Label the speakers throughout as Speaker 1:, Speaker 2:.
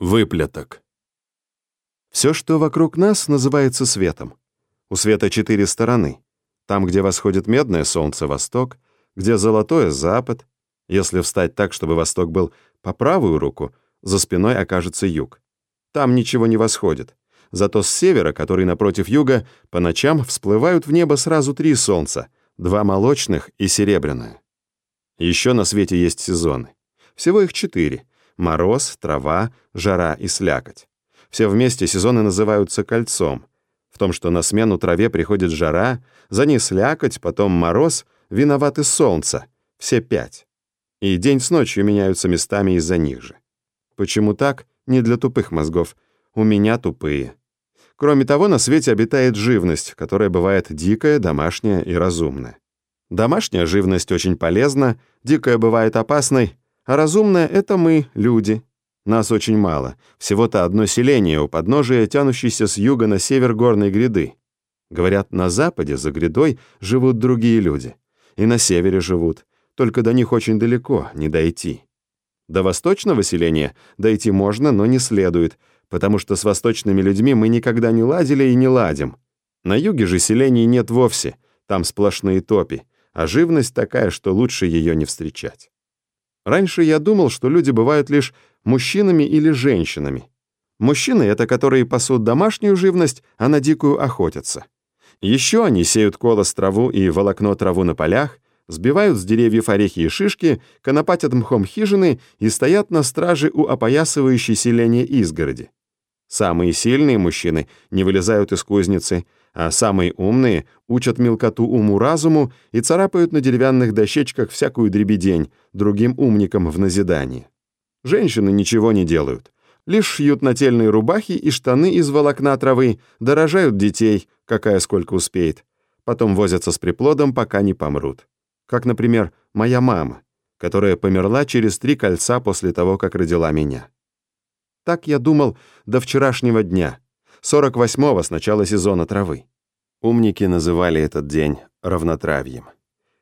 Speaker 1: Выплеток.
Speaker 2: Все, что вокруг нас, называется светом. У света четыре стороны. Там, где восходит медное солнце — восток, где золотое — запад. Если встать так, чтобы восток был по правую руку, за спиной окажется юг. Там ничего не восходит. Зато с севера, который напротив юга, по ночам всплывают в небо сразу три солнца, два молочных и серебряное. Еще на свете есть сезоны. Всего их четыре — Мороз, трава, жара и слякоть. Все вместе сезоны называются кольцом. В том, что на смену траве приходит жара, за ней слякоть, потом мороз, виноваты солнце. Все пять. И день с ночью меняются местами из-за них же. Почему так? Не для тупых мозгов. У меня тупые. Кроме того, на свете обитает живность, которая бывает дикая, домашняя и разумная. Домашняя живность очень полезна, дикая бывает опасной, а разумное — это мы, люди. Нас очень мало. Всего-то одно селение у подножия, тянущееся с юга на север горной гряды. Говорят, на западе, за грядой, живут другие люди. И на севере живут. Только до них очень далеко, не дойти. До восточного селения дойти можно, но не следует, потому что с восточными людьми мы никогда не ладили и не ладим. На юге же селений нет вовсе, там сплошные топи, а живность такая, что лучше ее не встречать. Раньше я думал, что люди бывают лишь мужчинами или женщинами. Мужчины — это которые пасут домашнюю живность, а на дикую охотятся. Еще они сеют колос траву и волокно траву на полях, сбивают с деревьев орехи и шишки, конопатят мхом хижины и стоят на страже у опоясывающей селения изгороди. Самые сильные мужчины не вылезают из кузницы, а самые умные учат мелкоту уму-разуму и царапают на деревянных дощечках всякую дребедень другим умникам в назидание. Женщины ничего не делают, лишь шьют нательные рубахи и штаны из волокна травы, дорожают детей, какая сколько успеет, потом возятся с приплодом, пока не помрут. Как, например, моя мама, которая померла через три кольца после того, как родила меня. Так я думал до вчерашнего дня, 48-го с начала сезона травы. Умники называли этот день равнотравьем.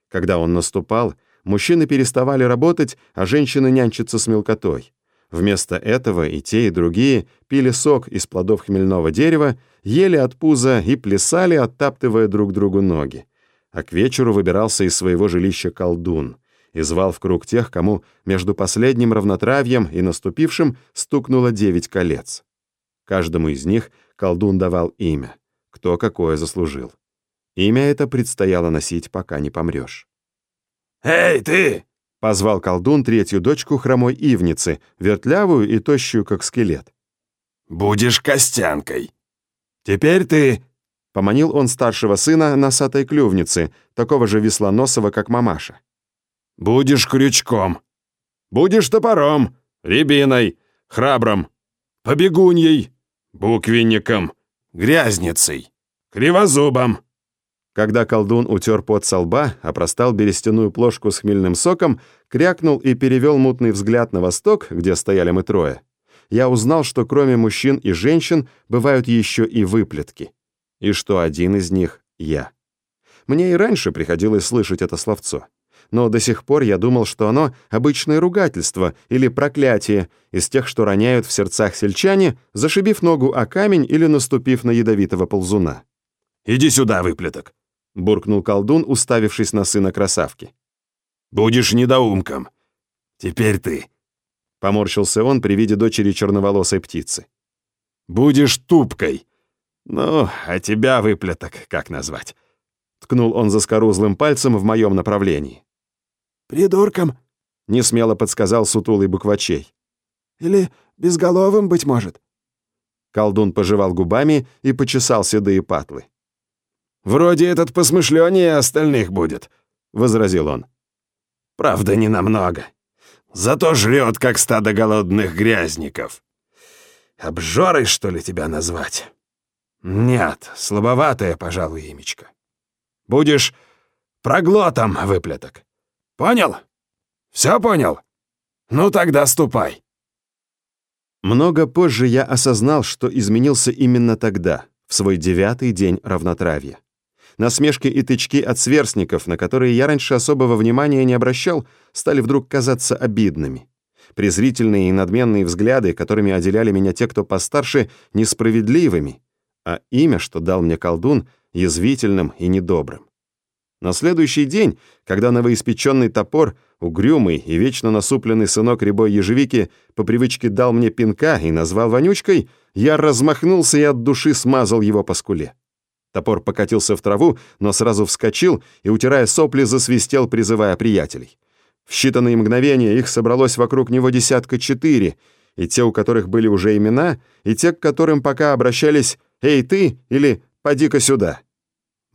Speaker 2: Когда он наступал, мужчины переставали работать, а женщины нянчиться с мелкотой. Вместо этого и те, и другие пили сок из плодов хмельного дерева, ели от пуза и плясали, оттаптывая друг другу ноги. А к вечеру выбирался из своего жилища колдун — и звал в круг тех, кому между последним равнотравьем и наступившим стукнуло девять колец. Каждому из них колдун давал имя, кто какое заслужил. Имя это предстояло носить, пока не помрешь.
Speaker 1: «Эй, ты!»
Speaker 2: — позвал колдун третью дочку хромой ивницы, вертлявую и тощую, как скелет.
Speaker 1: «Будешь костянкой. Теперь ты...»
Speaker 2: Поманил он старшего сына носатой клювницы, такого же веслоносого, как мамаша.
Speaker 1: Будешь крючком. Будешь топором, рябиной, храбром, побегуньей, буквенником, грязницей, кривозубом».
Speaker 2: Когда колдун утер пот со лба, опростал берестяную плошку с хмельным соком, крякнул и перевел мутный взгляд на восток, где стояли мы трое, я узнал, что кроме мужчин и женщин бывают еще и выплетки. И что один из них — я. Мне и раньше приходилось слышать это словцо но до сих пор я думал, что оно обычное ругательство или проклятие из тех, что роняют в сердцах сельчане, зашибив ногу о камень или наступив на ядовитого ползуна.
Speaker 1: «Иди сюда, выплеток!» — буркнул колдун, уставившись на сына красавки. «Будешь недоумком. Теперь ты!» — поморщился он при виде дочери черноволосой птицы. «Будешь тупкой. Ну, а тебя, выплеток, как назвать?» Ткнул он заскорузлым пальцем в моем направлении.
Speaker 3: «Придурком?»
Speaker 2: — несмело подсказал сутулый буквачей.
Speaker 3: «Или безголовым, быть может?»
Speaker 2: Колдун пожевал губами и почесал седые патлы.
Speaker 1: «Вроде этот посмышленнее остальных будет», — возразил он. «Правда, не намного. Зато жрет, как стадо голодных грязников. Обжорой, что ли, тебя назвать? Нет, слабоватое, пожалуй, имечко. Будешь проглотом, выплеток. Понял? Все понял? Ну тогда ступай.
Speaker 2: Много позже я осознал, что изменился именно тогда, в свой девятый день равнотравья. Насмешки и тычки от сверстников, на которые я раньше особого внимания не обращал, стали вдруг казаться обидными. презрительные и надменные взгляды, которыми отделяли меня те, кто постарше, несправедливыми, а имя, что дал мне колдун, язвительным и недобрым. На следующий день, когда новоиспеченный топор, угрюмый и вечно насупленный сынок рябой ежевики по привычке дал мне пинка и назвал вонючкой, я размахнулся и от души смазал его по скуле. Топор покатился в траву, но сразу вскочил и, утирая сопли, засвистел, призывая приятелей. В считанные мгновения их собралось вокруг него десятка четыре, и те, у которых были уже имена, и те, к которым пока обращались «Эй, ты!» или «Поди-ка сюда!».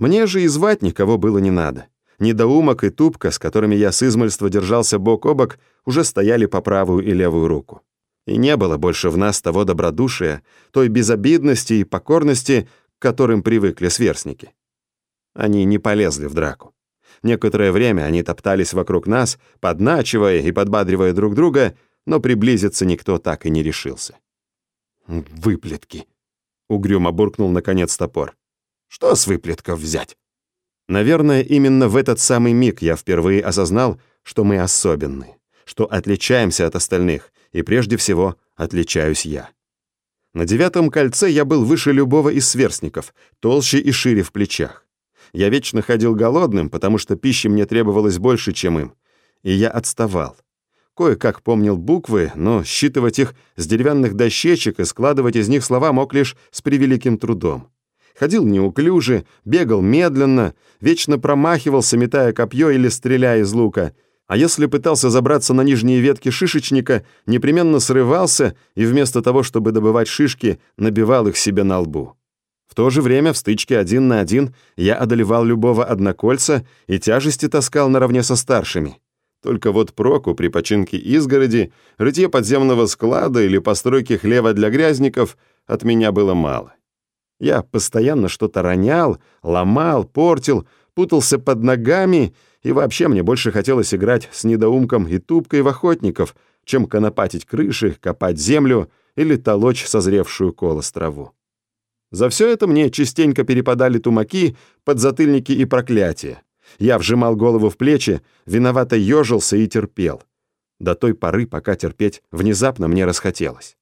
Speaker 2: Мне же и звать никого было не надо. Недоумок и тупка, с которыми я с измольства держался бок о бок, уже стояли по правую и левую руку. И не было больше в нас того добродушия, той безобидности и покорности, к которым привыкли сверстники. Они не полезли в драку. Некоторое время они топтались вокруг нас, подначивая и подбадривая друг друга, но приблизиться никто так и не решился. «Выплетки!» — угрюмо буркнул наконец топор. «Что с выплетков взять?» Наверное, именно в этот самый миг я впервые осознал, что мы особенные, что отличаемся от остальных, и прежде всего отличаюсь я. На девятом кольце я был выше любого из сверстников, толще и шире в плечах. Я вечно ходил голодным, потому что пищи мне требовалось больше, чем им, и я отставал. Кое-как помнил буквы, но считывать их с деревянных дощечек и складывать из них слова мог лишь с превеликим трудом. Ходил неуклюже, бегал медленно, вечно промахивался, метая копье или стреляя из лука, а если пытался забраться на нижние ветки шишечника, непременно срывался и вместо того, чтобы добывать шишки, набивал их себе на лбу. В то же время в стычке один на один я одолевал любого однокольца и тяжести таскал наравне со старшими. Только вот проку при починке изгороди, рытье подземного склада или постройке хлева для грязников от меня было мало. Я постоянно что-то ронял, ломал, портил, путался под ногами, и вообще мне больше хотелось играть с недоумком и тупкой в охотников, чем конопатить крыши, копать землю или толочь созревшую колос траву. За все это мне частенько перепадали тумаки, подзатыльники и проклятия. Я вжимал голову в плечи, виновато ежился и терпел. До той поры, пока терпеть внезапно мне расхотелось.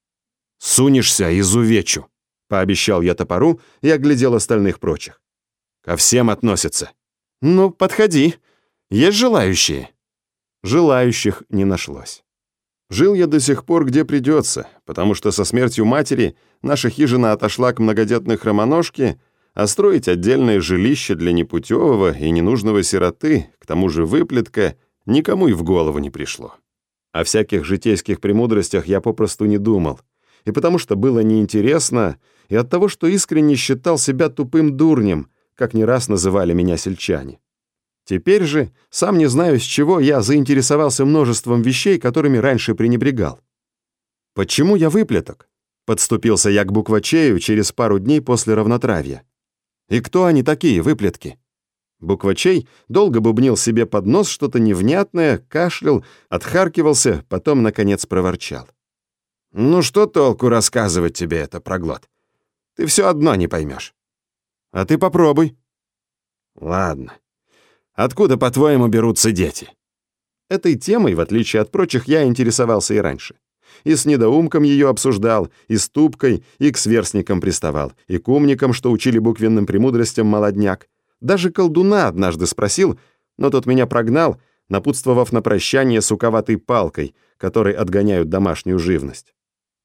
Speaker 2: «Сунешься, изувечу!» — пообещал я топору и оглядел остальных прочих. «Ко всем относятся». «Ну, подходи. Есть желающие?» Желающих не нашлось. Жил я до сих пор где придется, потому что со смертью матери наша хижина отошла к многодетной хромоножке, а строить отдельное жилище для непутевого и ненужного сироты, к тому же выплетка, никому и в голову не пришло. О всяких житейских премудростях я попросту не думал, и потому что было неинтересно, и от того, что искренне считал себя тупым дурнем, как не раз называли меня сельчане. Теперь же, сам не знаю с чего, я заинтересовался множеством вещей, которыми раньше пренебрегал. Почему я выплеток? Подступился я к буквачею через пару дней после равнотравья. И кто они такие, выплетки? Буквачей долго бубнил себе под нос что-то невнятное, кашлял, отхаркивался, потом, наконец, проворчал. «Ну что толку рассказывать тебе это, проглот? Ты все одно не поймешь. А ты попробуй». «Ладно. Откуда, по-твоему, берутся дети?» Этой темой, в отличие от прочих, я интересовался и раньше и с недоумком ее обсуждал, и с тупкой, и к сверстникам приставал, и к умникам, что учили буквенным премудростям молодняк. Даже колдуна однажды спросил, но тот меня прогнал, напутствовав на прощание суковатой палкой, которой отгоняют домашнюю живность.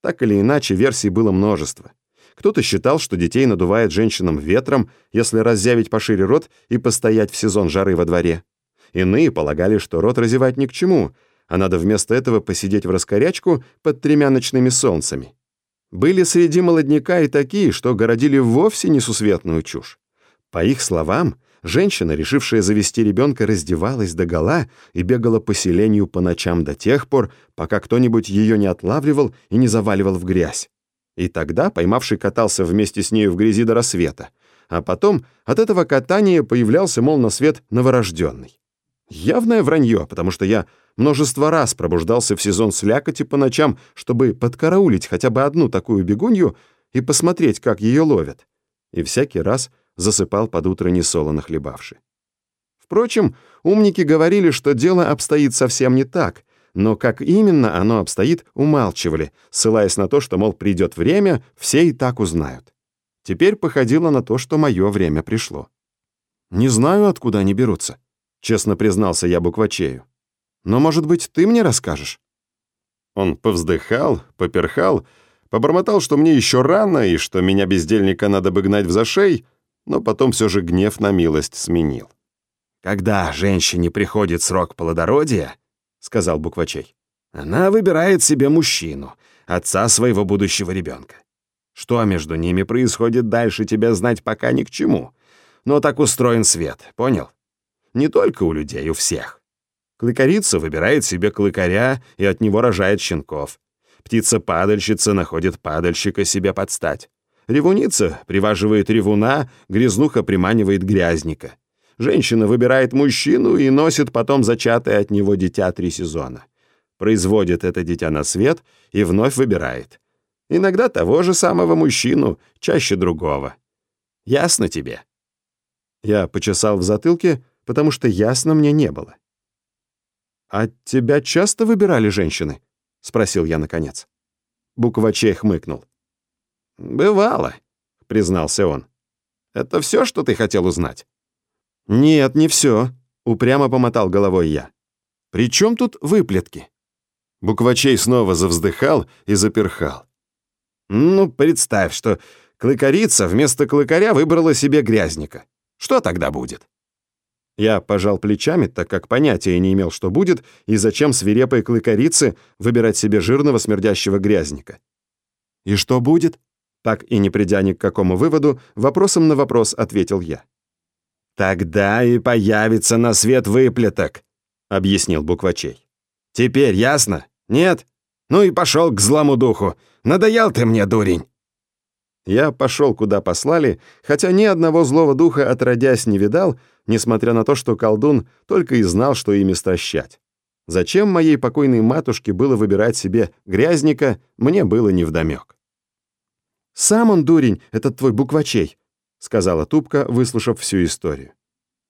Speaker 2: Так или иначе, версий было множество. Кто-то считал, что детей надувает женщинам ветром, если раззявить пошире рот и постоять в сезон жары во дворе. Иные полагали, что рот разевать ни к чему — а надо вместо этого посидеть в раскорячку под тремя ночными солнцами. Были среди молодняка и такие, что городили вовсе несусветную чушь. По их словам, женщина, решившая завести ребенка, раздевалась догола и бегала по селению по ночам до тех пор, пока кто-нибудь ее не отлавливал и не заваливал в грязь. И тогда поймавший катался вместе с нею в грязи до рассвета, а потом от этого катания появлялся, мол, на свет новорожденный. Явное вранье, потому что я множество раз пробуждался в сезон слякоти по ночам, чтобы подкараулить хотя бы одну такую бегунью и посмотреть, как ее ловят. И всякий раз засыпал под утро несолоно хлебавши. Впрочем, умники говорили, что дело обстоит совсем не так. Но как именно оно обстоит, умалчивали, ссылаясь на то, что, мол, придет время, все и так узнают. Теперь походило на то, что мое время пришло. «Не знаю, откуда они берутся», — честно признался я буквачею. «Но, может быть, ты мне расскажешь?» Он повздыхал, поперхал, побормотал, что мне еще рано и что меня, бездельника, надо бы гнать в зашей, но потом все же гнев на милость сменил. «Когда женщине приходит срок плодородия, — сказал Буквачей. «Она выбирает себе мужчину, отца своего будущего ребенка. Что между ними происходит дальше, тебя знать пока ни к чему. Но так устроен свет, понял? Не только у людей, у всех. Клыкарица выбирает себе клыкаря и от него рожает щенков. Птица-падальщица находит падальщика себе подстать. Ревуница приваживает ревуна, грязнуха приманивает грязника. Женщина выбирает мужчину и носит потом зачатое от него дитя три сезона. Производит это дитя на свет и вновь выбирает. Иногда того же самого мужчину, чаще другого. Ясно тебе?» Я почесал в затылке, потому что ясно мне не было. «А тебя часто выбирали женщины?» — спросил я наконец. Буквачей хмыкнул. «Бывало», — признался он. «Это все, что ты хотел узнать?» «Нет, не все», — упрямо помотал головой я. «При чем тут выплетки?» Буквачей снова завздыхал и заперхал. «Ну, представь, что клыкарица вместо клыкаря выбрала себе грязника. Что тогда будет?» Я пожал плечами, так как понятия не имел, что будет, и зачем свирепой клыкарице выбирать себе жирного смердящего грязника. «И что будет?» Так и не придя ни к какому выводу, вопросом на вопрос ответил я. «Тогда и появится на свет выплеток», — объяснил буквачей. «Теперь ясно? Нет? Ну и пошел к злому духу. Надоел ты мне, дурень!» Я пошел, куда послали, хотя ни одного злого духа отродясь не видал, несмотря на то, что колдун только и знал, что ими стращать. Зачем моей покойной матушке было выбирать себе грязника, мне было невдомек. «Сам он дурень, этот твой буквачей», — сказала Тупка, выслушав всю историю.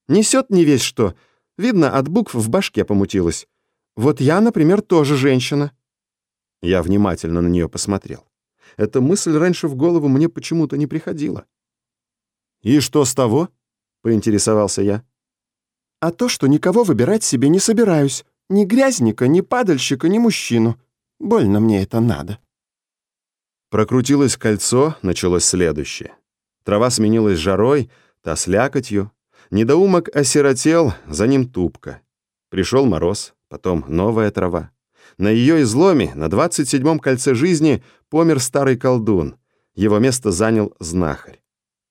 Speaker 2: «Несет не весь что. Видно, от букв в башке помутилось. Вот я, например, тоже женщина». Я внимательно на нее посмотрел. Эта мысль раньше в голову мне почему-то не приходила. «И что с того?» — поинтересовался я. «А то, что никого выбирать себе не собираюсь. Ни грязника, ни падальщика, ни мужчину. Больно мне это надо». Прокрутилось кольцо, началось следующее. Трава сменилась жарой, та слякотью. Недоумок осиротел, за ним тупка. Пришел мороз, потом новая трава. На ее изломе, на 27-м кольце жизни, помер старый колдун. Его место занял знахарь.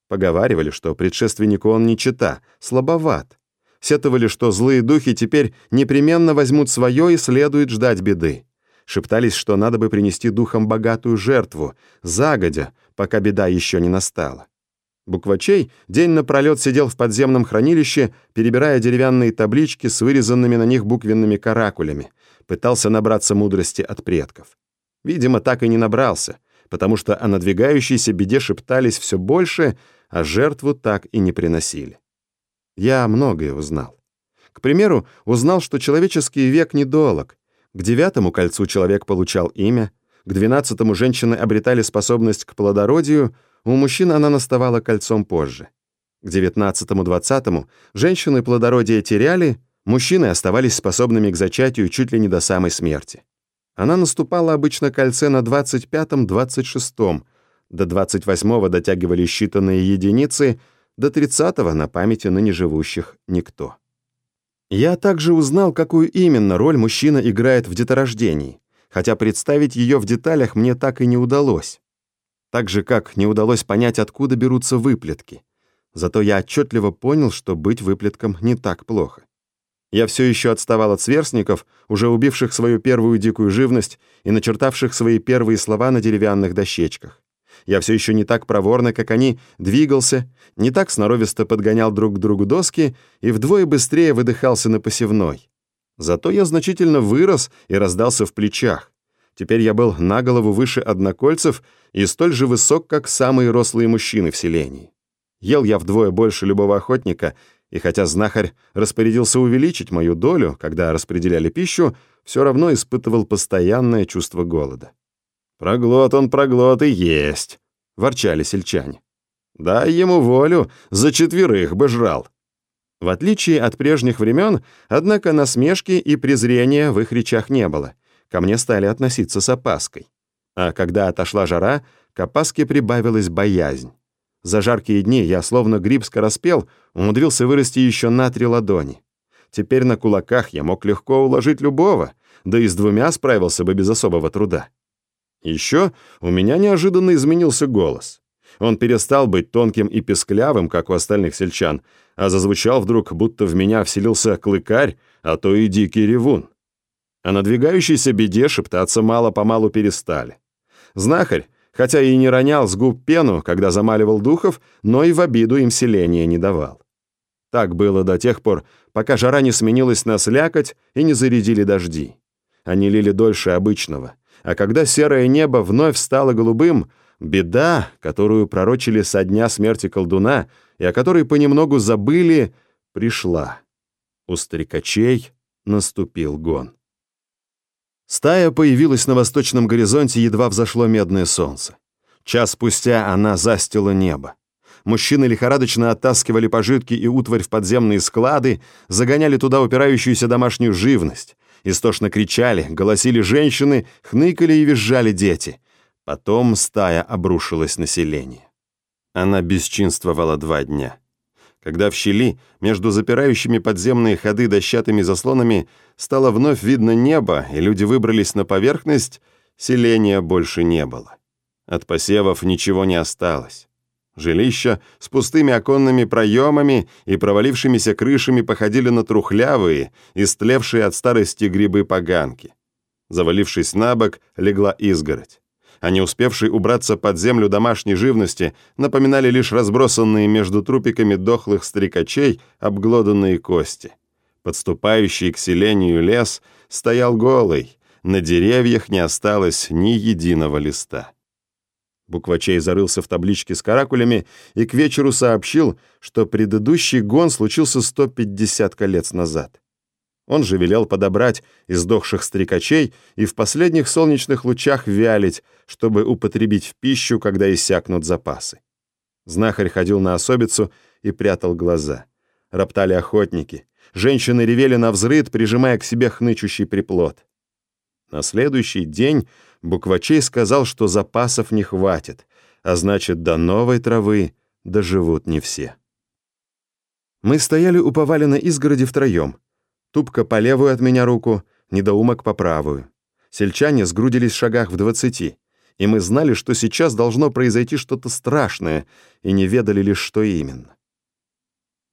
Speaker 2: Поговаривали, что предшественнику он не чита, слабоват. Сетовали, что злые духи теперь непременно возьмут свое и следует ждать беды. Шептались, что надо бы принести духам богатую жертву, загодя, пока беда еще не настала. Буквачей день напролет сидел в подземном хранилище, перебирая деревянные таблички с вырезанными на них буквенными каракулями, пытался набраться мудрости от предков. Видимо, так и не набрался, потому что о надвигающейся беде шептались все больше, а жертву так и не приносили. Я многое узнал. К примеру, узнал, что человеческий век недолог. К девятому кольцу человек получал имя, к двенадцатому женщины обретали способность к плодородию — у мужчин она наставала кольцом позже. К 19-20 женщины плодородие теряли, мужчины оставались способными к зачатию чуть ли не до самой смерти. Она наступала обычно кольце на 25-26, до 28-го дотягивали считанные единицы, до 30-го на памяти ныне живущих никто. Я также узнал, какую именно роль мужчина играет в деторождении, хотя представить ее в деталях мне так и не удалось. Так же, как не удалось понять, откуда берутся выплетки. Зато я отчетливо понял, что быть выплетком не так плохо. Я все еще отставал от сверстников, уже убивших свою первую дикую живность и начертавших свои первые слова на деревянных дощечках. Я все еще не так проворно, как они, двигался, не так сноровисто подгонял друг к другу доски и вдвое быстрее выдыхался на посевной. Зато я значительно вырос и раздался в плечах. Теперь я был на голову выше однокольцев и столь же высок, как самые рослые мужчины в селении. Ел я вдвое больше любого охотника, И хотя знахарь распорядился увеличить мою долю, когда распределяли пищу, все равно испытывал постоянное чувство голода. «Проглот он, проглот и есть», — ворчали сельчане. «Дай ему волю, за четверых бы жрал». В отличие от прежних времен, однако насмешки и презрения в их речах не было. Ко мне стали относиться с опаской. А когда отошла жара, к опаске прибавилась боязнь. За жаркие дни я, словно гриб скороспел, умудрился вырасти еще на три ладони. Теперь на кулаках я мог легко уложить любого, да и с двумя справился бы без особого труда. Еще у меня неожиданно изменился голос. Он перестал быть тонким и песклявым, как у остальных сельчан, а зазвучал вдруг, будто в меня вселился клыкарь, а то и дикий ревун. О надвигающейся беде шептаться мало-помалу перестали. Знахарь, хотя и не ронял с губ пену, когда замаливал духов, но и в обиду им селения не давал. Так было до тех пор, пока жара не сменилась на слякоть и не зарядили дожди. Они лили дольше обычного, а когда серое небо вновь стало голубым, беда, которую пророчили со дня смерти колдуна и о которой понемногу забыли, пришла. У старикачей наступил гон. Стая появилась на восточном горизонте, едва взошло медное солнце. Час спустя она застила небо. Мужчины лихорадочно оттаскивали пожитки и утварь в подземные склады, загоняли туда упирающуюся домашнюю живность. Истошно кричали, голосили женщины, хныкали и визжали дети. Потом стая обрушилась на селение. Она бесчинствовала два дня. Когда в щели между запирающими подземные ходы дощатыми заслонами стало вновь видно небо, и люди выбрались на поверхность, селения больше не было. От посевов ничего не осталось. Жилища с пустыми оконными проемами и провалившимися крышами походили на трухлявые, истлевшие от старости грибы-поганки. Завалившись на бок, легла изгородь а не успевшие убраться под землю домашней живности напоминали лишь разбросанные между трупиками дохлых стрекачей обглоданные кости. Подступающий к селению лес стоял голый, на деревьях не осталось ни единого листа. Буквачей зарылся в табличке с каракулями и к вечеру сообщил, что предыдущий гон случился 150 колец назад. Он же велел подобрать издохших стрекачей и в последних солнечных лучах вялить, чтобы употребить в пищу, когда иссякнут запасы. Знахарь ходил на особицу и прятал глаза. Роптали охотники. Женщины ревели на взрыд, прижимая к себе хнычущий приплод. На следующий день Буквачей сказал, что запасов не хватит, а значит, до новой травы доживут не все. Мы стояли у поваленной изгороди втроем — Тупка по левую от меня руку, недоумок по правую. Сельчане сгрудились в шагах в двадцати, и мы знали, что сейчас должно произойти что-то страшное, и не ведали лишь, что именно.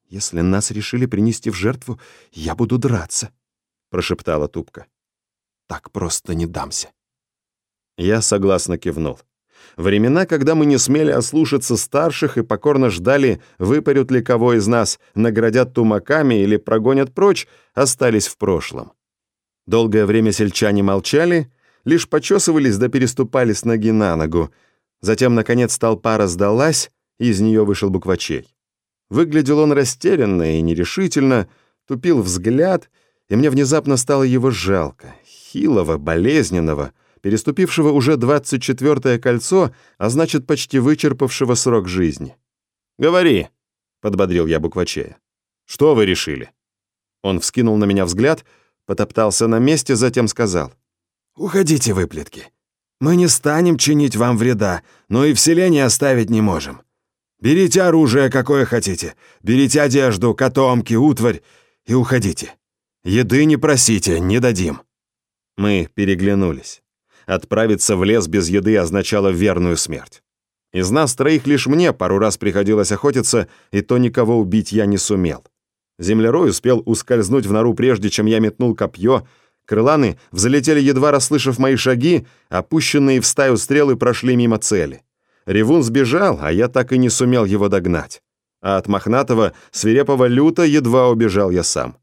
Speaker 2: «Если нас решили принести в жертву, я буду драться», — прошептала Тупка. «Так просто не дамся». Я согласно кивнул. Времена, когда мы не смели ослушаться старших и покорно ждали, выпарют ли кого из нас, наградят тумаками или прогонят прочь, остались в прошлом. Долгое время сельчане молчали, лишь почесывались да переступали с ноги на ногу. Затем, наконец, толпа раздалась, и из нее вышел буквачей. Выглядел он растерянно и нерешительно, тупил взгляд, и мне внезапно стало его жалко, хилого, болезненного, переступившего уже 24-е кольцо, а значит, почти вычерпавшего срок жизни. «Говори», — подбодрил я буквачея. «Что вы решили?» Он вскинул на меня взгляд, потоптался на месте, затем сказал.
Speaker 3: «Уходите, выплетки. Мы не станем чинить вам вреда, но и вселение оставить не можем. Берите оружие, какое хотите, берите одежду, котомки, утварь и уходите. Еды не просите, не дадим».
Speaker 2: Мы переглянулись. Отправиться в лес без еды означало верную смерть. Из нас троих лишь мне пару раз приходилось охотиться, и то никого убить я не сумел. Землерой успел ускользнуть в нору, прежде чем я метнул копье. Крыланы взлетели, едва расслышав мои шаги, опущенные в стаю стрелы прошли мимо цели. Ревун сбежал, а я так и не сумел его догнать. А от мохнатого, свирепого люта едва убежал я сам.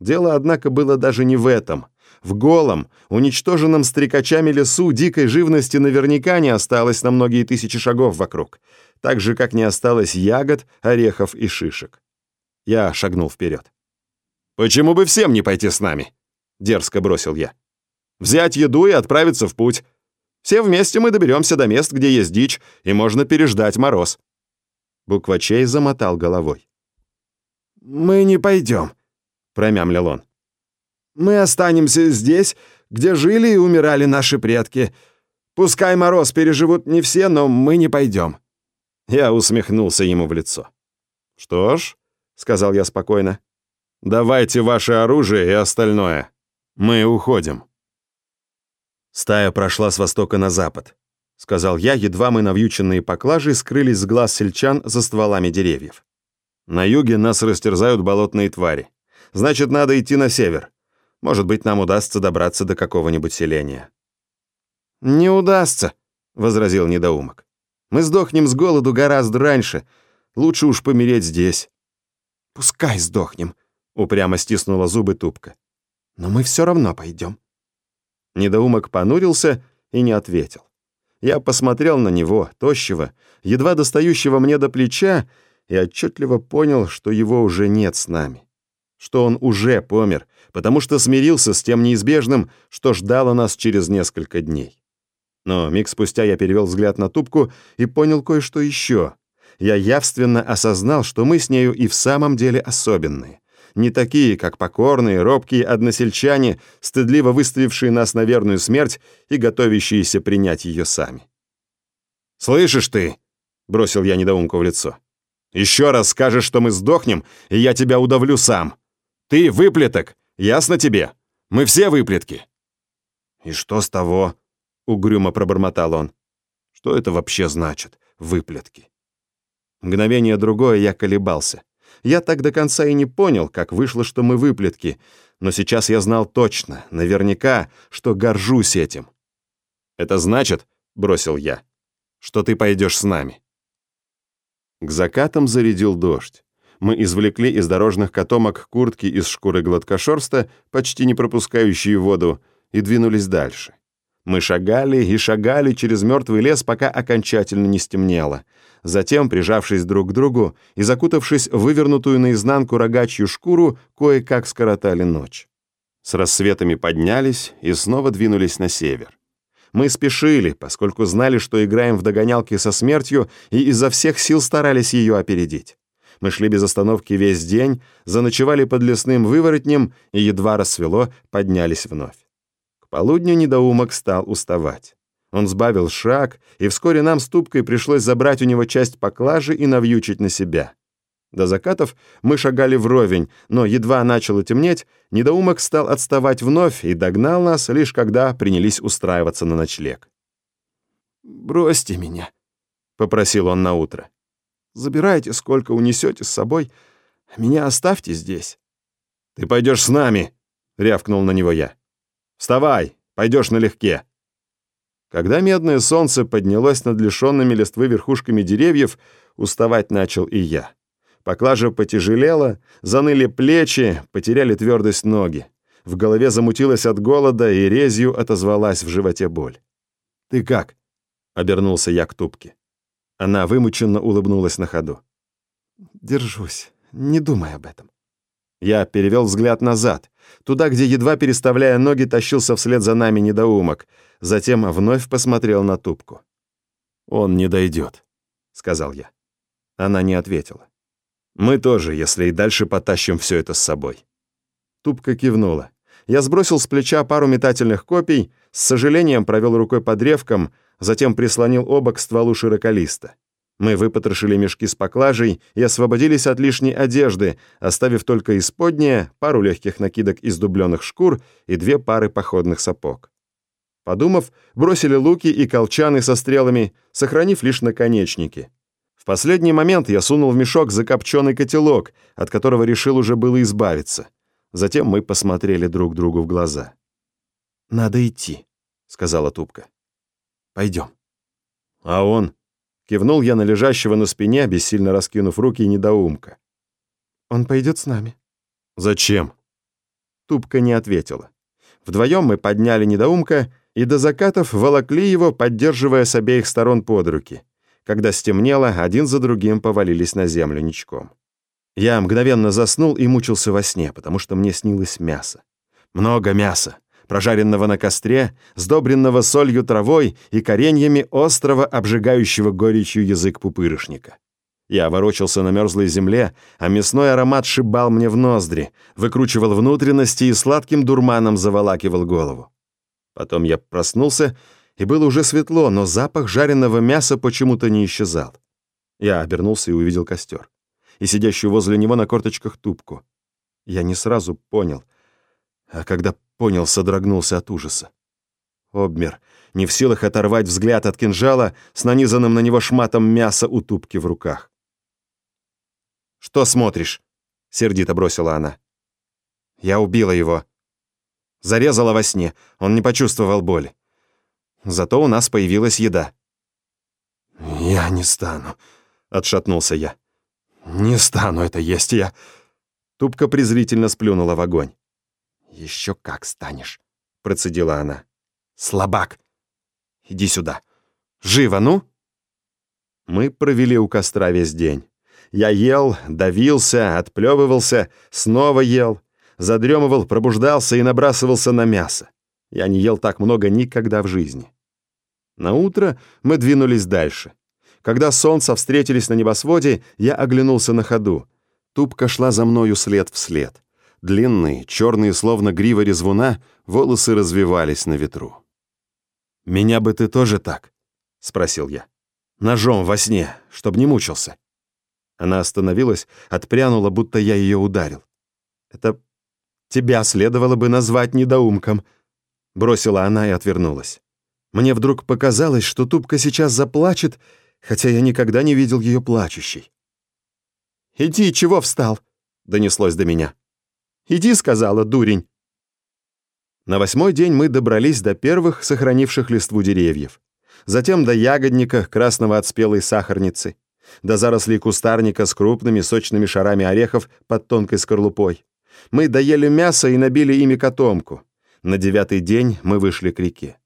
Speaker 2: Дело, однако, было даже не в этом — в голом, уничтоженном стрекачами лесу дикой живности наверняка не осталось на многие тысячи шагов вокруг, так же, как не осталось ягод, орехов и шишек.
Speaker 1: Я шагнул вперед. «Почему бы всем не пойти с нами?» — дерзко бросил я. «Взять еду и отправиться в путь. Все вместе мы доберемся до мест, где есть дичь, и можно переждать мороз». Буквачей замотал головой.
Speaker 3: «Мы не пойдем», — промямлил он. «Мы останемся здесь, где жили и умирали наши предки. Пускай мороз переживут не все, но мы не пойдем».
Speaker 1: Я усмехнулся ему в лицо. «Что ж», — сказал я спокойно, — «давайте ваше оружие и остальное. Мы уходим». Стая прошла с востока на запад, сказал я, едва мы навьюченные поклажи скрылись с глаз сельчан за стволами деревьев. На юге нас растерзают болотные твари. Значит, надо идти на север. Может быть, нам удастся добраться до какого-нибудь селения.
Speaker 2: «Не удастся», — возразил недоумок. «Мы сдохнем с голоду гораздо раньше. Лучше уж помереть здесь».
Speaker 3: «Пускай сдохнем», — упрямо стиснула зубы тупка. «Но мы все равно пойдем».
Speaker 1: Недоумок понурился и не ответил. Я посмотрел на него, тощего, едва достающего мне до плеча, и отчетливо понял, что его уже нет с нами. Что он уже помер, потому что смирился с тем неизбежным, что ждало нас через несколько дней. Но миг спустя я перевел взгляд на тупку и понял кое-что еще. Я явственно осознал, что мы с нею и в самом деле особенные. Не такие, как покорные, робкие односельчане, стыдливо выставившие нас на верную смерть и готовящиеся принять ее сами. «Слышишь ты?» — бросил я недоумку в лицо. «Еще раз скажешь, что мы сдохнем, и я тебя удавлю сам. Ты выплеток, ясно тебе? Мы все выплетки».
Speaker 3: «И что с того?» угрюмо пробормотал он.
Speaker 1: Что это вообще значит, выплетки? Мгновение другое я колебался. Я так до конца и не понял, как вышло, что мы выплетки, но сейчас я знал точно, наверняка, что горжусь этим. «Это значит, — бросил я, — что ты пойдешь с нами». К закатам зарядил дождь. Мы извлекли из дорожных котомок куртки из шкуры гладкошерста, почти не пропускающие воду, и двинулись дальше. Мы шагали и шагали через мертвый лес, пока окончательно не стемнело. Затем, прижавшись друг к другу и закутавшись в вывернутую наизнанку рогачью шкуру, кое-как скоротали ночь. С рассветами поднялись и снова двинулись на север. Мы спешили, поскольку знали, что играем в догонялки со смертью и изо всех сил старались ее опередить. Мы шли без остановки весь день, заночевали под лесным выворотнем и едва рассвело, поднялись вновь полудню недоумок стал уставать. Он сбавил шаг, и вскоре нам с Тупкой пришлось забрать у него часть поклажи и навьючить на себя. До закатов мы шагали вровень, но едва начало темнеть, недоумок стал отставать вновь и догнал нас, лишь когда принялись устраиваться на ночлег.
Speaker 3: «Бросьте меня», — попросил он наутро. «Забирайте, сколько унесете с собой, меня оставьте здесь».
Speaker 1: «Ты пойдешь с нами», — рявкнул на него я. Вставай, пойдешь налегке». Когда медное солнце поднялось над лишенными листвы верхушками деревьев, уставать начал и я. Поклажа потяжелела, заныли плечи, потеряли твердость ноги. В голове замутилось от голода, и резью отозвалась в животе боль. «Ты как?» — обернулся я к тупке. Она вымученно улыбнулась на ходу.
Speaker 3: «Держусь, не думай об этом».
Speaker 1: Я перевел взгляд назад, туда, где, едва переставляя ноги, тащился вслед за нами недоумок, затем вновь посмотрел на тупку. «Он не дойдет», — сказал я. Она не ответила. «Мы тоже, если и дальше потащим все это с собой». Тупка кивнула. Я сбросил с плеча пару метательных копий, с сожалением провел рукой по древкам, затем прислонил оба к стволу широколиста. Мы выпотрошили мешки с поклажей и освободились от лишней одежды, оставив только исподнее, пару легких накидок из дубленых шкур и две пары походных сапог. Подумав, бросили луки и колчаны со стрелами, сохранив лишь наконечники. В последний момент я сунул в мешок закопченный котелок, от которого решил уже было избавиться. Затем мы посмотрели друг другу в глаза.
Speaker 3: «Надо идти», — сказала Тупка. «Пойдем».
Speaker 1: «А он?» Кивнул я на лежащего на спине, бессильно раскинув руки недоумка.
Speaker 3: «Он пойдет с нами».
Speaker 1: «Зачем?» Тупка не ответила. Вдвоем мы подняли недоумка и до закатов волокли его, поддерживая с обеих сторон под руки. Когда стемнело, один за другим повалились на землю ничком.
Speaker 2: Я мгновенно заснул и мучился во сне, потому что мне снилось мясо. Много мяса, прожаренного на костре, сдобренного солью травой и кореньями острого, обжигающего горечью язык пупырышника. Я ворочался на мерзлой земле, а мясной аромат шибал мне в ноздри, выкручивал внутренности и сладким дурманом заволакивал голову. Потом я проснулся, и было уже светло, но запах жареного мяса почему-то не исчезал. Я обернулся и увидел костер. И сидящую возле него на корточках тупку. Я не сразу понял, а когда понял, содрогнулся от ужаса. Обмер, не в силах оторвать взгляд от кинжала с нанизанным на него шматом мяса у тупки в руках. «Что смотришь?» — сердито бросила она. «Я убила его. Зарезала во сне, он не почувствовал боли. Зато у нас появилась еда».
Speaker 3: «Я не стану», — отшатнулся я. «Не стану это есть я».
Speaker 2: Тупка презрительно сплюнула в огонь.
Speaker 3: «Еще как станешь», — процедила она. «Слабак! Иди сюда. Живо, ну!»
Speaker 2: Мы провели у костра весь день. Я ел, давился, отплевывался, снова ел, задремывал, пробуждался и набрасывался на мясо. Я не ел так много никогда в жизни. На утро мы двинулись дальше. Когда солнце встретились на небосводе, я оглянулся на ходу. Тупка шла за мною след в след. Длинные, черные, словно грива резвуна, волосы развивались на ветру. «Меня бы ты тоже так?» — спросил я. «Ножом во сне, чтобы не мучился». Она остановилась, отпрянула, будто я ее ударил. «Это тебя следовало бы назвать недоумком», — бросила она и отвернулась. Мне вдруг показалось, что Тупка сейчас заплачет, хотя я никогда не видел ее плачущей. «Иди, чего встал?» — донеслось до меня. «Иди», — сказала дурень. На восьмой день мы добрались до первых сохранивших листву деревьев, затем до ягодника, красного от спелой сахарницы, до зарослей кустарника с крупными сочными шарами орехов под тонкой скорлупой. Мы доели мясо и набили ими котомку. На девятый день мы вышли к реке.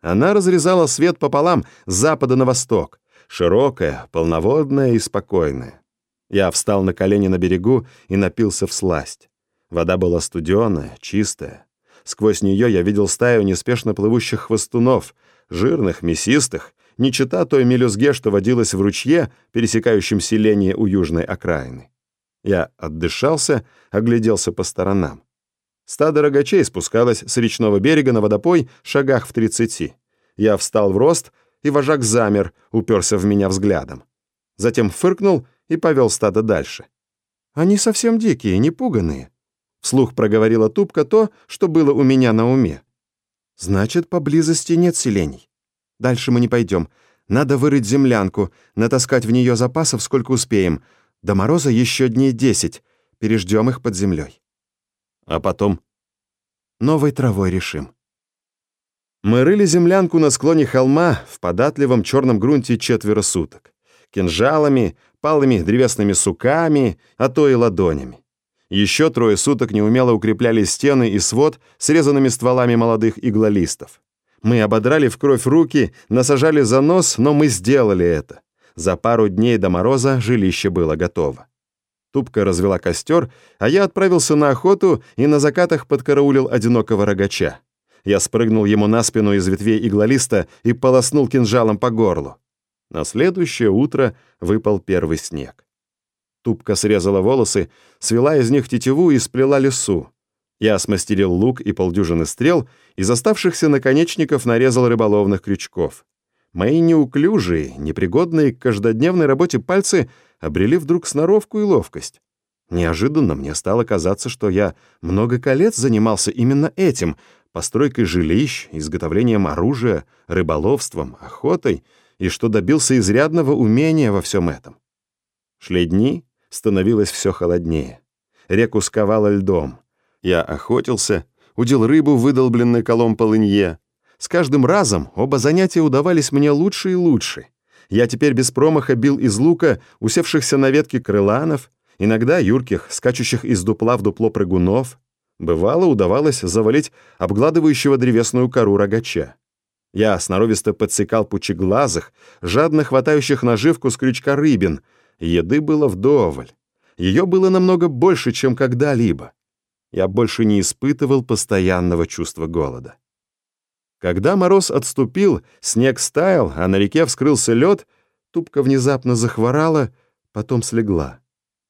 Speaker 2: Она разрезала свет пополам с запада на восток, широкая, полноводная и спокойная. Я встал на колени на берегу и напился в сласть. Вода была студеная, чистая. Сквозь нее я видел стаю неспешно плывущих хвостунов, жирных, мясистых, не чита той мелюзге, что водилась в ручье, пересекающем селение у южной окраины. Я отдышался, огляделся по сторонам. Стадо рогачей спускалось с речного берега на водопой шагах в тридцати. Я встал в рост, и вожак замер, уперся в меня взглядом. Затем фыркнул и повел стадо дальше. «Они совсем дикие, не пуганые», — вслух проговорила Тупка то, что было у меня на уме. «Значит, поблизости нет селений. Дальше мы не пойдем. Надо вырыть землянку, натаскать в нее запасов, сколько успеем. До мороза еще дней десять. Переждем их под землей. А потом? Новой травой решим. Мы рыли землянку на склоне холма в податливом черном грунте четверо суток. Кинжалами, палыми древесными суками, а то и ладонями. Еще трое суток неумело укрепляли стены и свод срезанными стволами молодых иглолистов. Мы ободрали в кровь руки, насажали за нос, но мы сделали это. За пару дней до мороза жилище было готово. Тупка развела костер, а я отправился на охоту и на закатах подкараулил одинокого рогача. Я спрыгнул ему на спину из ветвей иглолиста и полоснул кинжалом по горлу. На следующее утро выпал первый снег. Тупка срезала волосы, свела из них тетиву и сплела лесу. Я смастерил лук и полдюжины стрел, из оставшихся наконечников нарезал рыболовных крючков. Мои неуклюжие, непригодные к каждодневной работе пальцы обрели вдруг сноровку и ловкость. Неожиданно мне стало казаться, что я много колец занимался именно этим — постройкой жилищ, изготовлением оружия, рыболовством, охотой, и что добился изрядного умения во всем этом. Шли дни, становилось все холоднее. Реку сковало льдом. Я охотился, удил рыбу, выдолбленной колом полынье. С каждым разом оба занятия удавались мне лучше и лучше. Я теперь без промаха бил из лука усевшихся на ветке крыланов, иногда юрких, скачущих из дупла в дупло прыгунов. Бывало, удавалось завалить обгладывающего древесную кору рогача. Я сноровисто подсекал пучеглазых, жадно хватающих наживку с крючка рыбин. Еды было вдоволь. Ее было намного больше, чем когда-либо. Я больше не испытывал постоянного чувства голода. Когда мороз отступил, снег стаял, а на реке вскрылся лед, Тупка внезапно захворала, потом слегла.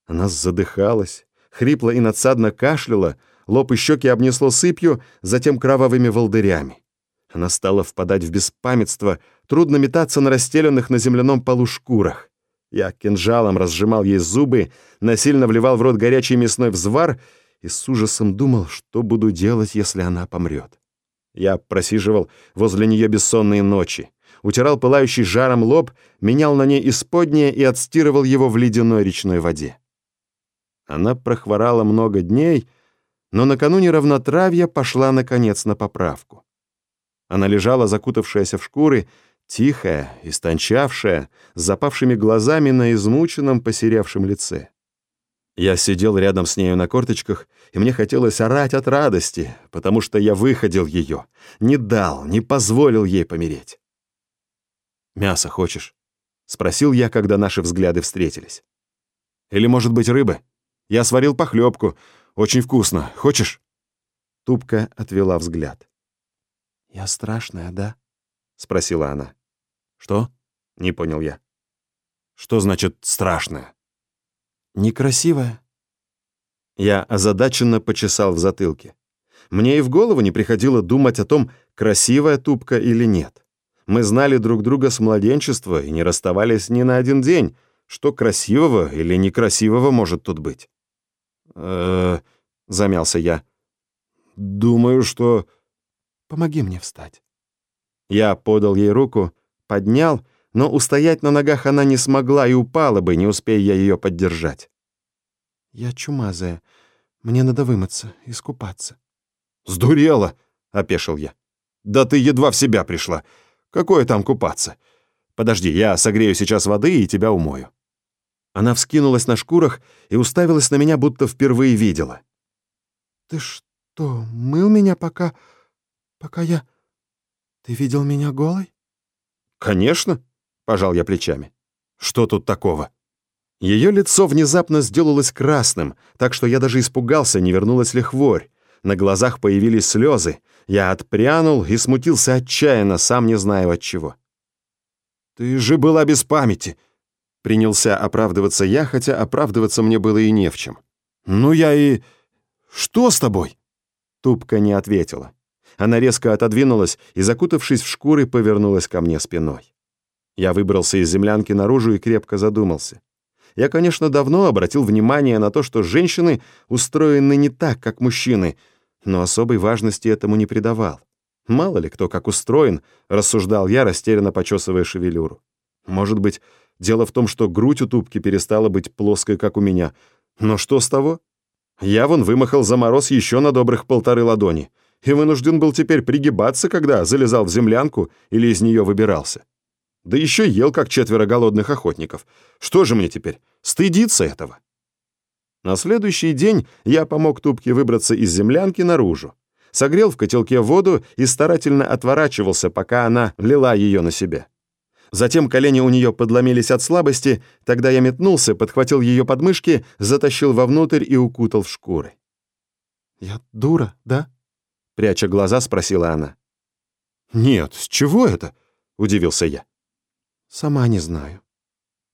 Speaker 2: Она задыхалась, хрипло и надсадно кашляла, лоб и щеки обнесло сыпью, затем кровавыми волдырями. Она стала впадать в беспамятство, трудно метаться на расстеленных на земляном полу шкурах. Я кинжалом разжимал ей зубы, насильно вливал в рот горячий мясной взвар и с ужасом думал, что буду делать, если она помрет. Я просиживал возле нее бессонные ночи, утирал пылающий жаром лоб, менял на ней исподнее и отстирывал его в ледяной речной воде. Она прохворала много дней, но накануне равнотравья пошла, наконец, на поправку. Она лежала, закутавшаяся в шкуры, тихая, истончавшая, с запавшими глазами на измученном, посеревшем лице. Я сидел рядом с нею на корточках, и мне хотелось орать от радости, потому что я выходил ее, не дал, не позволил ей помереть. «Мясо хочешь?» — спросил я, когда наши взгляды встретились. «Или, может быть, рыбы? Я сварил похлебку. Очень вкусно. Хочешь?» Тупка отвела взгляд.
Speaker 3: «Я страшная, да?»
Speaker 2: — спросила она. «Что?» — не понял я. «Что значит «страшная»?»
Speaker 3: «Некрасивая?»
Speaker 2: Я озадаченно почесал в затылке. Мне и в голову не приходило думать о том, красивая тупка или нет. Мы знали друг друга с младенчества и не расставались ни на один день. Что красивого или некрасивого может тут быть? э замялся я. «Думаю, что...»
Speaker 3: «Помоги мне встать».
Speaker 2: Я подал ей руку, поднял, но устоять на ногах она не смогла и упала бы, не успея я ее поддержать.
Speaker 3: «Я чумазая. Мне надо вымыться, искупаться».
Speaker 2: «Сдурела!» — опешил я. «Да ты едва в себя пришла. Какое там купаться? Подожди, я согрею сейчас воды и тебя умою». Она вскинулась на шкурах и уставилась на меня, будто впервые видела.
Speaker 3: «Ты что, мыл меня, пока... пока я... Ты видел меня голой?»
Speaker 2: «Конечно», — пожал я плечами. «Что тут такого?» Ее лицо внезапно сделалось красным, так что я даже испугался, не вернулась ли хворь. На глазах появились слезы. Я отпрянул и смутился отчаянно, сам не знаю от чего. «Ты же была без памяти!» Принялся оправдываться я, хотя оправдываться мне было и не в чем. «Ну я и... Что с тобой?» Тупка не ответила. Она резко отодвинулась и, закутавшись в шкуры, повернулась ко мне спиной. Я выбрался из землянки наружу и крепко задумался. Я, конечно, давно обратил внимание на то, что женщины устроены не так, как мужчины — но особой важности этому не придавал. Мало ли кто как устроен, рассуждал я, растерянно почесывая шевелюру. Может быть, дело в том, что грудь у тупки перестала быть плоской, как у меня. Но что с того? Я вон вымахал за мороз еще на добрых полторы ладони и вынужден был теперь пригибаться, когда залезал в землянку или из нее выбирался. Да еще ел, как четверо голодных охотников. Что же мне теперь, стыдиться этого? На следующий день я помог Тупке выбраться из землянки наружу. Согрел в котелке воду и старательно отворачивался, пока она лила ее на себя. Затем колени у нее подломились от слабости, тогда я метнулся, подхватил ее подмышки, затащил вовнутрь и укутал в шкуры.
Speaker 3: «Я дура, да?»
Speaker 2: — пряча глаза, спросила она. «Нет, с чего это?» — удивился я.
Speaker 3: «Сама не знаю.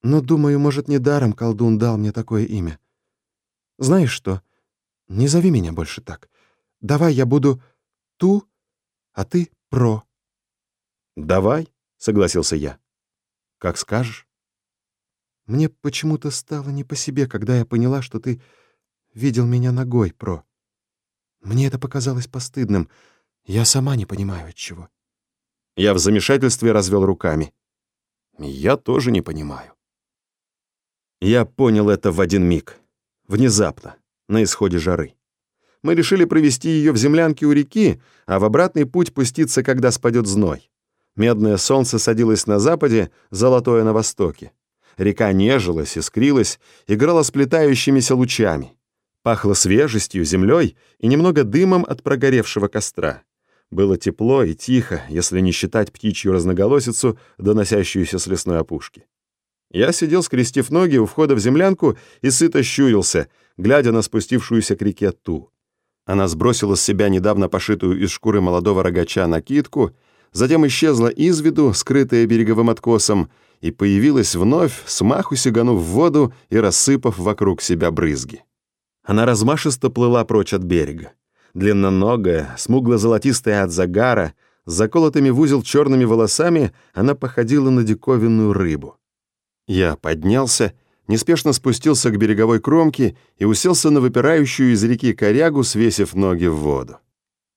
Speaker 3: Но, думаю, может, недаром колдун дал мне такое имя. Знаешь что? Не зови меня больше так. Давай я буду ту, а ты про.
Speaker 2: Давай, согласился я. Как скажешь.
Speaker 3: Мне почему-то стало не по себе, когда я поняла, что ты видел меня ногой, про. Мне это показалось постыдным. Я сама не понимаю, от чего.
Speaker 2: Я в замешательстве развел руками. Я тоже не понимаю. Я понял это в один миг. Внезапно, на исходе жары. Мы решили провести ее в землянке у реки, а в обратный путь пуститься, когда спадет зной. Медное солнце садилось на западе, золотое на востоке. Река нежилась, искрилась, играла сплетающимися лучами. Пахло свежестью, землей и немного дымом от прогоревшего костра. Было тепло и тихо, если не считать птичью разноголосицу, доносящуюся с лесной опушки. Я сидел, скрестив ноги у входа в землянку и сыто щурился, глядя на спустившуюся к реке Ту. Она сбросила с себя недавно пошитую из шкуры молодого рогача накидку, затем исчезла из виду, скрытая береговым откосом, и появилась вновь, смаху сиганув в воду и рассыпав вокруг себя брызги. Она размашисто плыла прочь от берега. Длинноногая, смугло-золотистая от загара, с заколотыми в узел черными волосами, она походила на диковинную рыбу. Я поднялся, неспешно спустился к береговой кромке и уселся на выпирающую из реки корягу, свесив ноги в воду.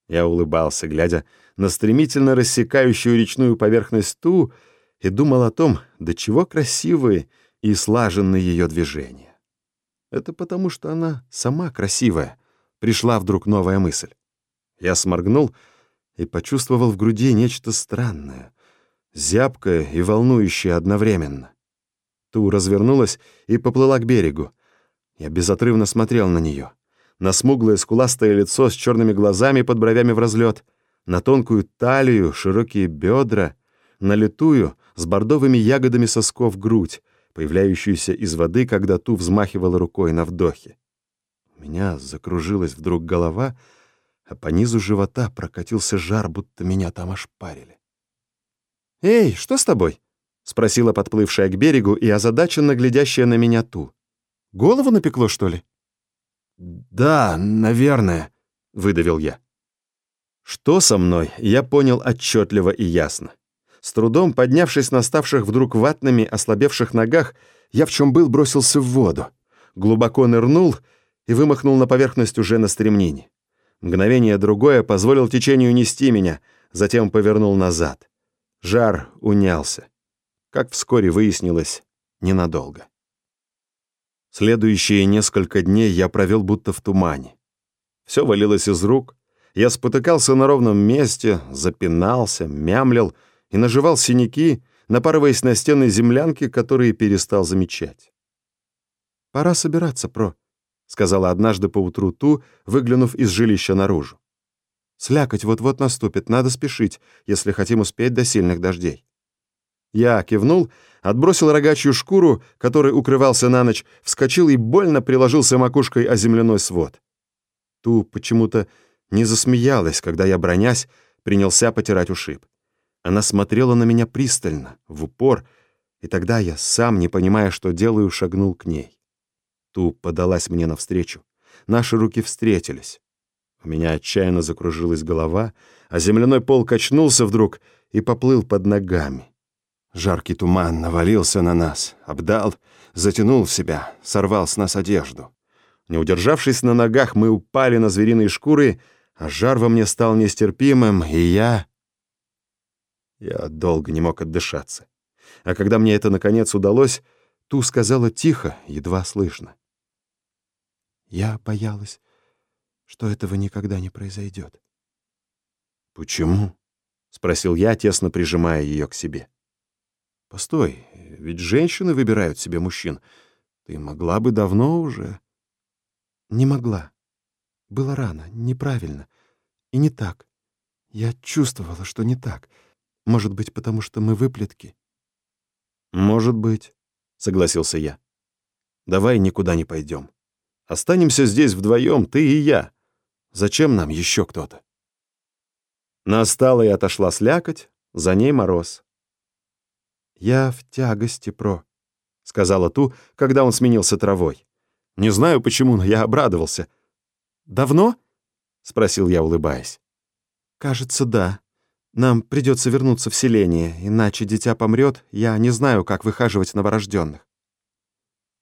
Speaker 2: Я улыбался, глядя на стремительно рассекающую речную поверхность ту, и думал о том, до чего красивые и слаженные ее движения. Это потому, что она сама красивая. Пришла вдруг новая мысль. Я сморгнул и почувствовал в груди нечто странное, зябкое и волнующее одновременно. Ту развернулась и поплыла к берегу. Я безотрывно смотрел на нее. На смуглое скуластое лицо с черными глазами под бровями в разлет, на тонкую талию, широкие бедра, на литую, с бордовыми ягодами сосков грудь, появляющуюся из воды, когда Ту взмахивала рукой на вдохе. У меня закружилась вдруг голова, а по низу живота прокатился жар, будто меня там ошпарили. «Эй, что с тобой?» — спросила подплывшая к берегу и озадаченно глядящая на меня Ту. «Голову напекло, что ли?» «Да, наверное», — выдавил я. Что со мной, я понял отчетливо и ясно. С трудом поднявшись на ставших вдруг ватными, ослабевших ногах, я в чем был бросился в воду. Глубоко нырнул и вымахнул на поверхность уже на стремнине. Мгновение другое позволил течению нести меня, затем повернул назад. Жар унялся. Как вскоре выяснилось, ненадолго. Следующие несколько дней я провел будто в тумане. Все валилось из рук. Я спотыкался на ровном месте, запинался, мямлил — и наживал синяки, напарываясь на стены землянки, которые перестал замечать. «Пора собираться, Про», — сказала однажды поутру Ту, выглянув из жилища наружу. «Слякоть вот-вот наступит, надо спешить, если хотим успеть до сильных дождей». Я кивнул, отбросил рогачью шкуру, которой укрывался на ночь, вскочил и больно приложился макушкой о земляной свод. Ту почему-то не засмеялась, когда я, бронясь, принялся потирать ушиб. Она смотрела на меня пристально, в упор, и тогда я, сам не понимая, что делаю, шагнул к ней. Ту подалась мне навстречу. Наши руки встретились. У меня отчаянно закружилась голова, а земляной пол качнулся вдруг и поплыл под ногами. Жаркий туман навалился на нас, обдал, затянул в себя, сорвал с нас одежду. Не удержавшись на ногах, мы упали на звериные шкуры, а жар во мне стал нестерпимым, и я я долго не мог отдышаться. А когда мне это наконец удалось, Ту сказала тихо, едва слышно. Я боялась, что этого никогда не произойдет. «Почему?» — спросил я, тесно прижимая ее к себе. «Постой, ведь женщины выбирают себе мужчин. Ты могла бы давно уже...» «Не могла. Было рано, неправильно. И не так. Я чувствовала, что не так. Может быть, потому что мы выплетки?» «Может быть», — согласился я. «Давай никуда не пойдем. Останемся здесь вдвоем, ты и я. Зачем нам еще кто-то?» Настала и отошла слякоть, за ней мороз. «Я в тягости, про», — сказала Ту, когда он сменился травой. Не знаю почему, но я обрадовался. «Давно?» — спросил я, улыбаясь. «Кажется, да», нам придется вернуться в селение, иначе дитя помрет, я не знаю, как выхаживать новорожденных.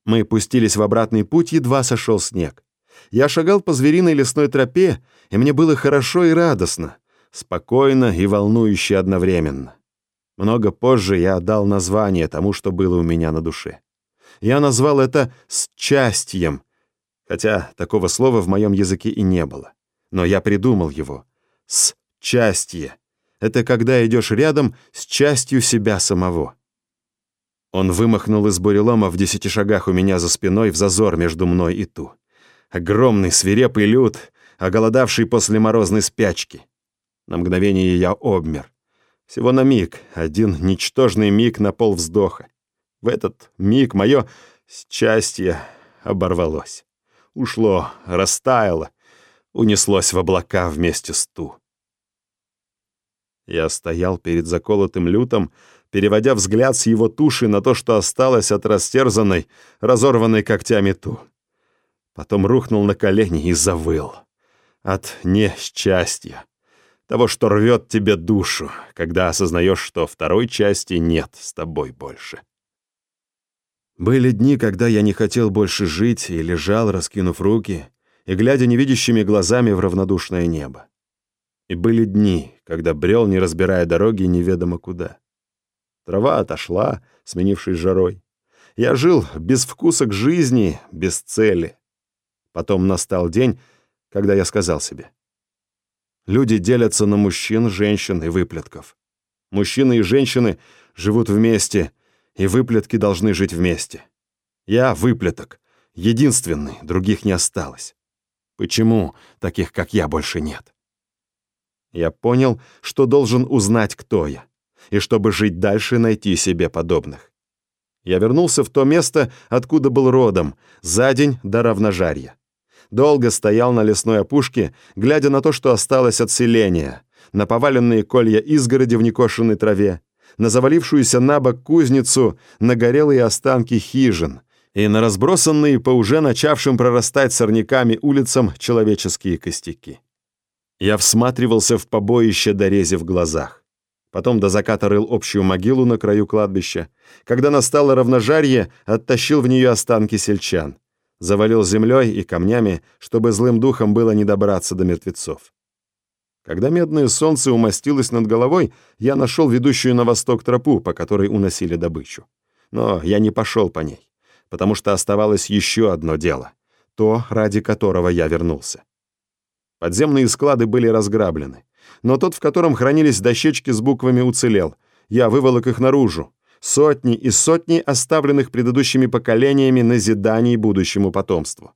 Speaker 2: Мы пустились в обратный путь, едва сошел снег. Я шагал по звериной лесной тропе, и мне было хорошо и радостно, спокойно и волнующе одновременно. Много позже я дал название тому, что было у меня на душе. Я назвал это «счастьем», хотя такого слова в моем языке и не было. Но я придумал его. «Счастье» это когда идешь рядом с частью себя самого. Он вымахнул из бурелома в десяти шагах у меня за спиной в зазор между мной и ту. Огромный свирепый люд, оголодавший после морозной спячки. На мгновение я обмер. Всего на миг, один ничтожный миг на пол вздоха.
Speaker 1: В этот миг мое счастье оборвалось. Ушло, растаяло, унеслось в облака вместе с ту. Я стоял перед заколотым лютом, переводя взгляд с его туши на то, что осталось от растерзанной, разорванной когтями ту. Потом рухнул на колени и завыл. От несчастья. Того, что рвет тебе душу, когда осознаешь, что второй части нет с тобой больше. Были дни, когда я не хотел больше жить и лежал, раскинув руки, и глядя невидящими глазами в равнодушное небо. И были дни, когда брел, не разбирая дороги, неведомо куда. Трава отошла, сменившись жарой. Я жил без вкуса к жизни, без цели. Потом настал день, когда я сказал себе. Люди делятся на мужчин, женщин и выплетков. Мужчины и женщины живут вместе, и выплетки должны жить вместе. Я выплеток, единственный, других не осталось. Почему таких, как я, больше нет? Я понял, что должен узнать, кто я, и чтобы жить дальше, найти себе подобных. Я вернулся в то место, откуда был родом, за день до равножарья. Долго стоял на лесной опушке, глядя на то, что осталось от селения, на поваленные колья изгороди в некошенной траве, на завалившуюся на бок кузницу, на горелые останки хижин, и на разбросанные по уже начавшим прорастать сорняками улицам человеческие костяки. Я всматривался в побоище до рези в глазах. Потом до заката рыл общую могилу на краю кладбища. Когда настало равножарье, оттащил в нее останки сельчан. Завалил землей и камнями, чтобы злым духом было не добраться до мертвецов. Когда медное солнце умостилось над головой, я нашел ведущую на восток тропу, по которой уносили добычу. Но я не пошел по ней потому что оставалось еще одно дело, то, ради которого я вернулся. Подземные склады были разграблены, но тот, в котором хранились дощечки с буквами, уцелел. Я выволок их наружу. Сотни и сотни оставленных предыдущими поколениями назиданий будущему потомству.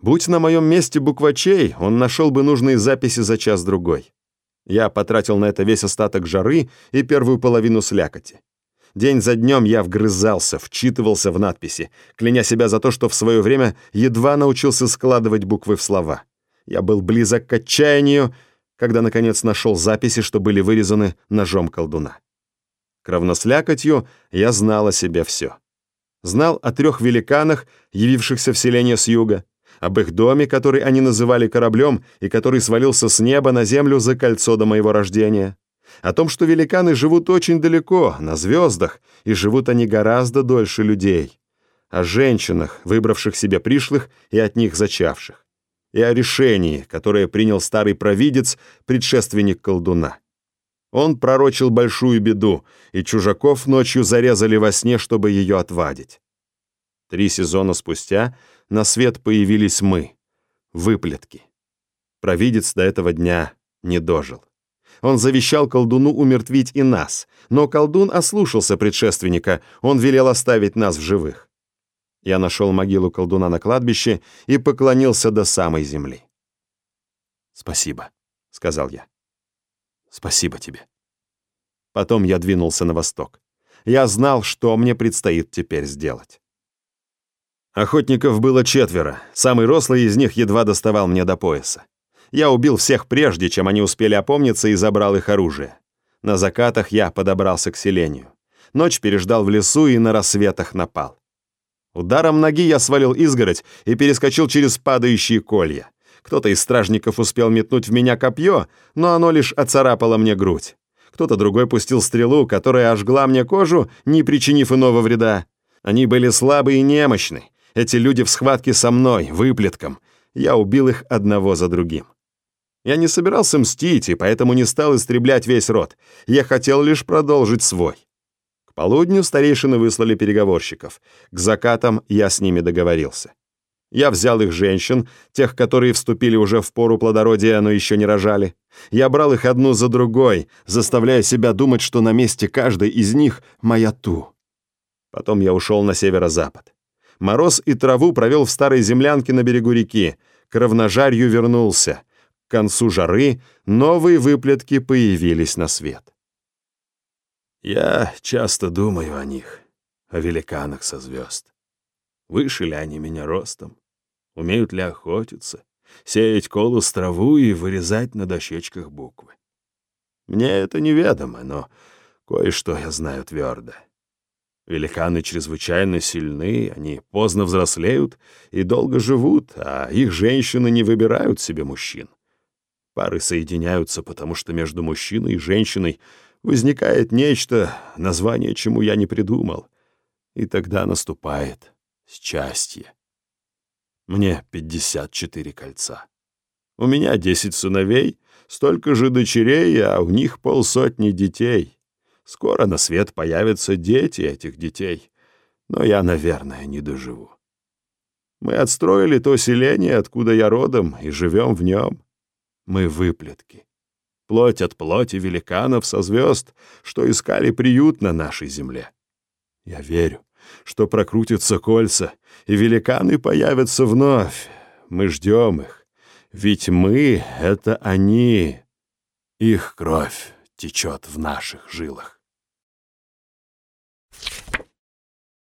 Speaker 1: Будь на моем месте буквачей, он нашел бы нужные записи за час-другой. Я потратил на это весь остаток жары и первую половину слякоти. День за днем я вгрызался, вчитывался в надписи, кляня себя за то, что в свое время едва научился складывать буквы в слова. Я был близок к отчаянию, когда, наконец, нашел записи, что были вырезаны ножом колдуна. Кровнослякотью я знал о себе все. Знал о трех великанах, явившихся в селение с юга, об их доме, который они называли кораблем и который свалился с неба на землю за кольцо до моего рождения, о том, что великаны живут очень далеко, на звездах, и живут они гораздо дольше людей. О женщинах, выбравших себе пришлых и от них зачавших. И о решении, которое принял старый провидец, предшественник колдуна. Он пророчил большую беду, и чужаков ночью зарезали во сне, чтобы ее отвадить. Три сезона спустя на свет появились мы, выплетки. Провидец до этого дня не дожил. Он завещал колдуну умертвить и нас, но колдун ослушался предшественника, он велел оставить нас в живых. Я нашел могилу колдуна на кладбище и поклонился до самой земли. «Спасибо», — сказал я. «Спасибо тебе». Потом я двинулся на восток. Я знал, что мне предстоит теперь сделать. Охотников было четверо, самый рослый из них едва доставал мне до пояса. Я убил всех прежде, чем они успели опомниться и забрал их оружие. На закатах я подобрался к селению. Ночь переждал в лесу и на рассветах напал. Ударом ноги я свалил изгородь и перескочил через падающие колья. Кто-то из стражников успел метнуть в меня копье, но оно лишь оцарапало мне грудь. Кто-то другой пустил стрелу, которая ожгла мне кожу, не причинив иного вреда. Они были слабы и немощны. Эти люди в схватке со мной, выплетком. Я убил их одного за другим. Я не собирался мстить и поэтому не стал истреблять весь род. Я хотел лишь продолжить свой. Полудню старейшины выслали переговорщиков. К закатам я с ними договорился. Я взял их женщин, тех, которые вступили уже в пору плодородия, но еще не рожали. Я брал их одну за другой, заставляя себя думать, что на месте каждой из них моя ту. Потом я ушел на северо-запад. Мороз и траву провел в старой землянке на берегу реки. К равножарью вернулся. К концу жары новые выплетки появились на свет. Я часто думаю о них.
Speaker 3: о великанах со звезд. Выше ли они меня ростом? Умеют ли охотиться, сеять колос траву и вырезать на дощечках буквы? Мне это неведомо, но кое-что я знаю твердо. Великаны чрезвычайно сильны, они поздно взрослеют и долго живут, а их женщины не выбирают себе мужчин. Пары соединяются, потому что между мужчиной и женщиной возникает нечто, название чему я не придумал. И тогда наступает счастье. Мне 54 кольца. У меня 10 сыновей, столько же дочерей, а у них полсотни детей. Скоро на свет появятся дети этих детей, но я, наверное, не доживу. Мы отстроили то селение, откуда я родом, и живем в нем. Мы выплетки. Плоть от плоти великанов со звезд, что искали приют на нашей земле. Я верю, что прокрутятся кольца, и великаны появятся вновь. Мы ждем их. Ведь мы — это они. Их кровь течет в наших жилах.